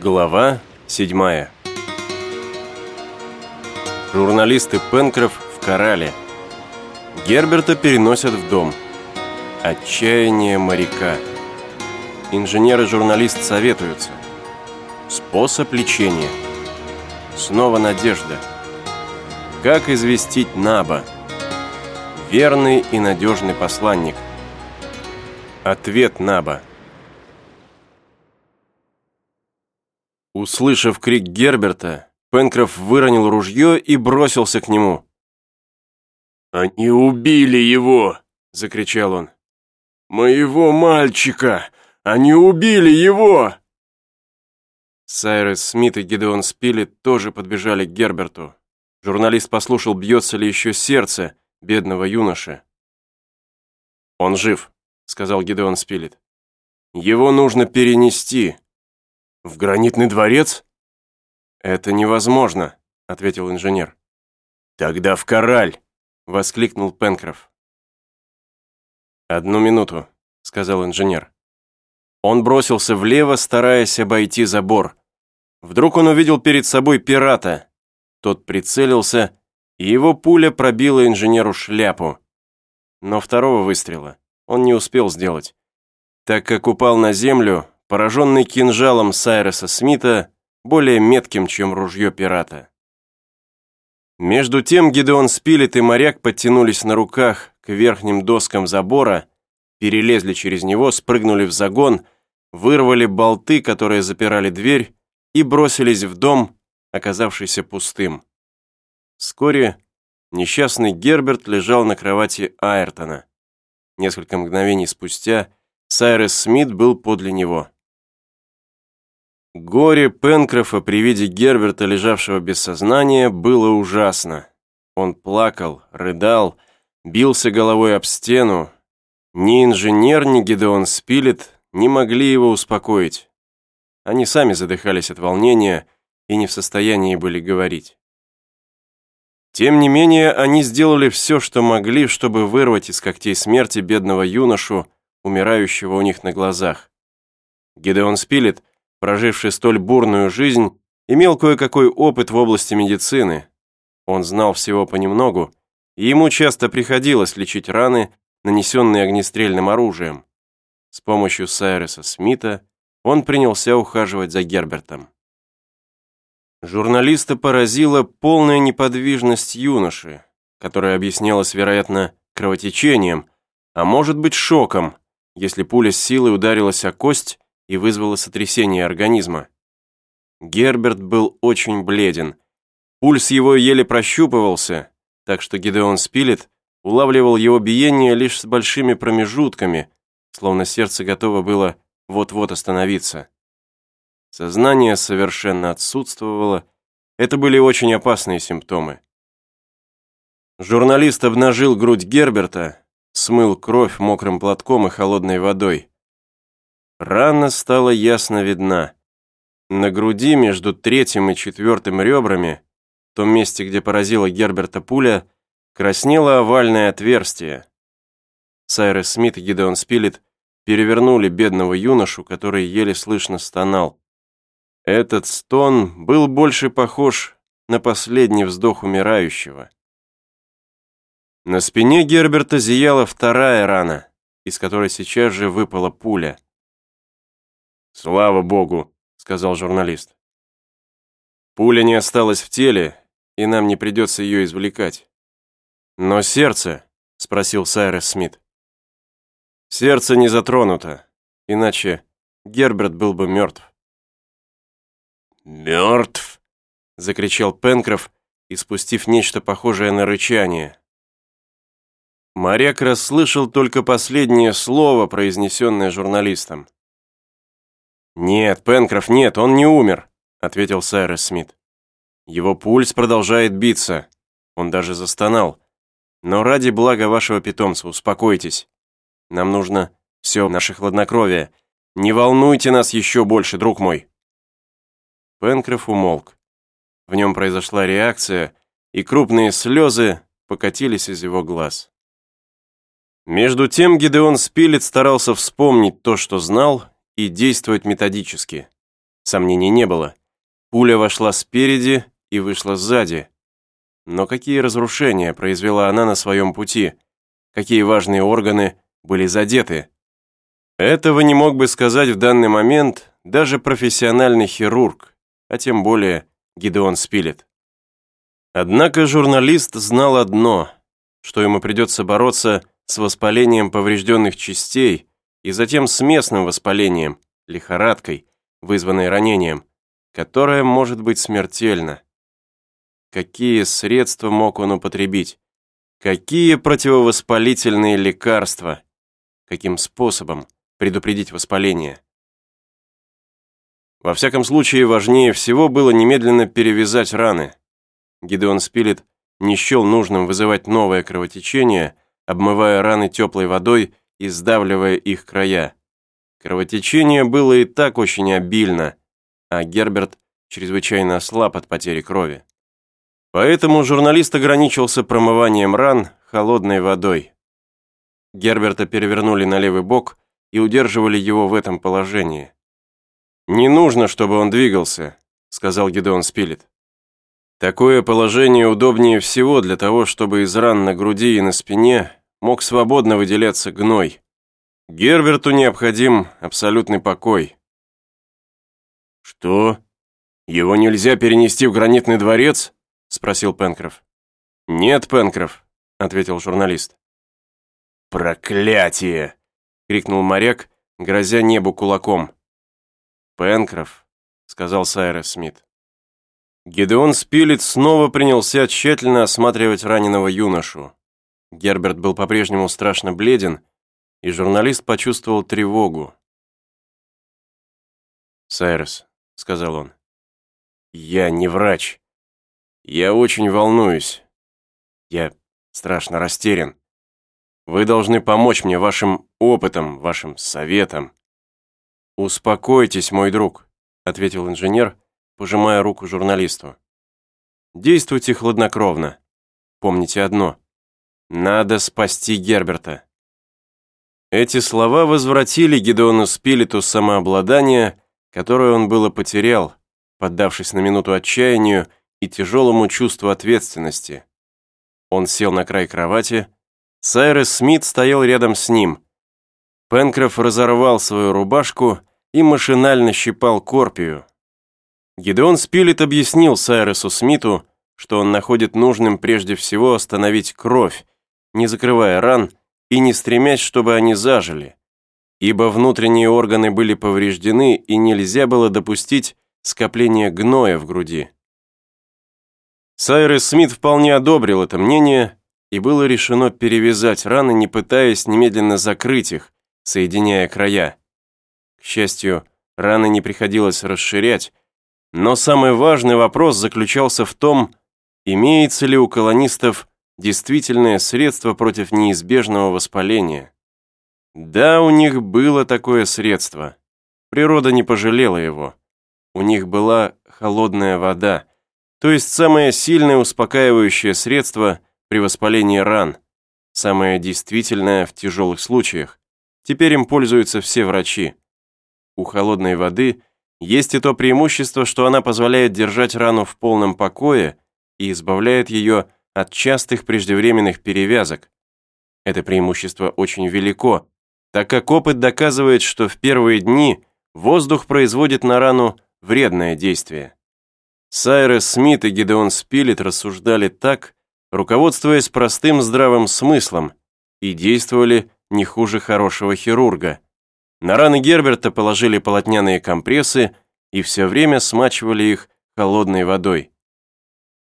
Глава 7 Журналисты Пенкроф в Корале. Герберта переносят в дом. Отчаяние моряка. Инженер и журналист советуются. Способ лечения. Снова надежда. Как известить Наба? Верный и надежный посланник. Ответ Наба. Услышав крик Герберта, Пенкроф выронил ружье и бросился к нему. «Они убили его!» — закричал он. «Моего мальчика! Они убили его!» Сайрес Смит и Гидеон Спилет тоже подбежали к Герберту. Журналист послушал, бьется ли еще сердце бедного юноши. «Он жив», — сказал Гидеон Спилет. «Его нужно перенести». «В гранитный дворец?» «Это невозможно», — ответил инженер. «Тогда в Кораль!» — воскликнул Пенкроф. «Одну минуту», — сказал инженер. Он бросился влево, стараясь обойти забор. Вдруг он увидел перед собой пирата. Тот прицелился, и его пуля пробила инженеру шляпу. Но второго выстрела он не успел сделать, так как упал на землю, пораженный кинжалом Сайреса Смита, более метким, чем ружье пирата. Между тем Гидеон Спилет и моряк подтянулись на руках к верхним доскам забора, перелезли через него, спрыгнули в загон, вырвали болты, которые запирали дверь, и бросились в дом, оказавшийся пустым. Вскоре несчастный Герберт лежал на кровати Айртона. Несколько мгновений спустя Сайрес Смит был подле него. Горе Пенкрофа при виде Герберта, лежавшего без сознания, было ужасно. Он плакал, рыдал, бился головой об стену. Ни инженер, ни Гедеон Спилет не могли его успокоить. Они сами задыхались от волнения и не в состоянии были говорить. Тем не менее, они сделали все, что могли, чтобы вырвать из когтей смерти бедного юношу, умирающего у них на глазах. Гедеон Спилет проживший столь бурную жизнь, имел кое-какой опыт в области медицины. Он знал всего понемногу, и ему часто приходилось лечить раны, нанесенные огнестрельным оружием. С помощью Сайреса Смита он принялся ухаживать за Гербертом. Журналиста поразила полная неподвижность юноши, которая объяснялась, вероятно, кровотечением, а может быть шоком, если пуля с силой ударилась о кость и вызвало сотрясение организма. Герберт был очень бледен. Пульс его еле прощупывался, так что Гидеон Спилет улавливал его биение лишь с большими промежутками, словно сердце готово было вот-вот остановиться. Сознание совершенно отсутствовало. Это были очень опасные симптомы. Журналист обнажил грудь Герберта, смыл кровь мокрым платком и холодной водой. Рана стала ясно видна. На груди между третьим и четвертым ребрами, в том месте, где поразила Герберта пуля, краснело овальное отверстие. Сайрес Смит и Гидеон Спилет перевернули бедного юношу, который еле слышно стонал. Этот стон был больше похож на последний вздох умирающего. На спине Герберта зияла вторая рана, из которой сейчас же выпала пуля. «Слава богу», — сказал журналист. «Пуля не осталась в теле, и нам не придется ее извлекать». «Но сердце?» — спросил Сайрес Смит. «Сердце не затронуто, иначе Герберт был бы мертв». «Мертв?» — закричал Пенкроф, испустив нечто похожее на рычание. Моряк расслышал только последнее слово, произнесенное журналистом. «Нет, Пенкроф, нет, он не умер», — ответил Сайрес Смит. «Его пульс продолжает биться. Он даже застонал. Но ради блага вашего питомца успокойтесь. Нам нужно все наше хладнокровие. Не волнуйте нас еще больше, друг мой». Пенкроф умолк. В нем произошла реакция, и крупные слезы покатились из его глаз. Между тем Гидеон Спилет старался вспомнить то, что знал, и действовать методически. Сомнений не было. Пуля вошла спереди и вышла сзади. Но какие разрушения произвела она на своем пути? Какие важные органы были задеты? Этого не мог бы сказать в данный момент даже профессиональный хирург, а тем более Гидеон Спилет. Однако журналист знал одно, что ему придется бороться с воспалением поврежденных частей и затем с местным воспалением, лихорадкой, вызванной ранением, которое может быть смертельно. Какие средства мог он употребить? Какие противовоспалительные лекарства? Каким способом предупредить воспаление? Во всяком случае, важнее всего было немедленно перевязать раны. Гидеон Спилет не счел нужным вызывать новое кровотечение, обмывая раны теплой водой и сдавливая их края. Кровотечение было и так очень обильно, а Герберт чрезвычайно ослаб от потери крови. Поэтому журналист ограничился промыванием ран холодной водой. Герберта перевернули на левый бок и удерживали его в этом положении. «Не нужно, чтобы он двигался», — сказал Гидеон Спилет. «Такое положение удобнее всего для того, чтобы из ран на груди и на спине мог свободно выделяться гной. Герберту необходим абсолютный покой». «Что? Его нельзя перенести в гранитный дворец?» — спросил Пенкроф. «Нет, Пенкроф», — ответил журналист. «Проклятие!» — крикнул моряк, грозя небу кулаком. «Пенкроф», — сказал Сайрес Смит. Гедеон Спилет снова принялся тщательно осматривать раненого юношу. Герберт был по-прежнему страшно бледен, и журналист почувствовал тревогу. «Сайрес», — сказал он, — «я не врач. Я очень волнуюсь. Я страшно растерян. Вы должны помочь мне вашим опытом, вашим советом. «Успокойтесь, мой друг», — ответил инженер, пожимая руку журналисту. «Действуйте хладнокровно. Помните одно. Надо спасти Герберта». Эти слова возвратили Гедеону Спилету самообладание, которое он было потерял, поддавшись на минуту отчаянию и тяжелому чувству ответственности. Он сел на край кровати. Сайрес Смит стоял рядом с ним. Пенкроф разорвал свою рубашку и машинально щипал Корпию. Гидеон Спилет объяснил Сайресу Смиту, что он находит нужным прежде всего остановить кровь, не закрывая ран и не стремясь, чтобы они зажили, ибо внутренние органы были повреждены и нельзя было допустить скопления гноя в груди. Сайрес Смит вполне одобрил это мнение, и было решено перевязать раны, не пытаясь немедленно закрыть их, соединяя края. К счастью, раны не приходилось расширять, но самый важный вопрос заключался в том, имеется ли у колонистов действительное средство против неизбежного воспаления. Да, у них было такое средство. Природа не пожалела его. У них была холодная вода, то есть самое сильное успокаивающее средство при воспалении ран, самое действительное в тяжелых случаях. Теперь им пользуются все врачи. У холодной воды есть и то преимущество, что она позволяет держать рану в полном покое и избавляет ее от частых преждевременных перевязок. Это преимущество очень велико, так как опыт доказывает, что в первые дни воздух производит на рану вредное действие. Сайрес Смит и Гидеон Спилет рассуждали так, руководствуясь простым здравым смыслом, и действовали не хуже хорошего хирурга – на раны Герберта положили полотняные компрессы и все время смачивали их холодной водой.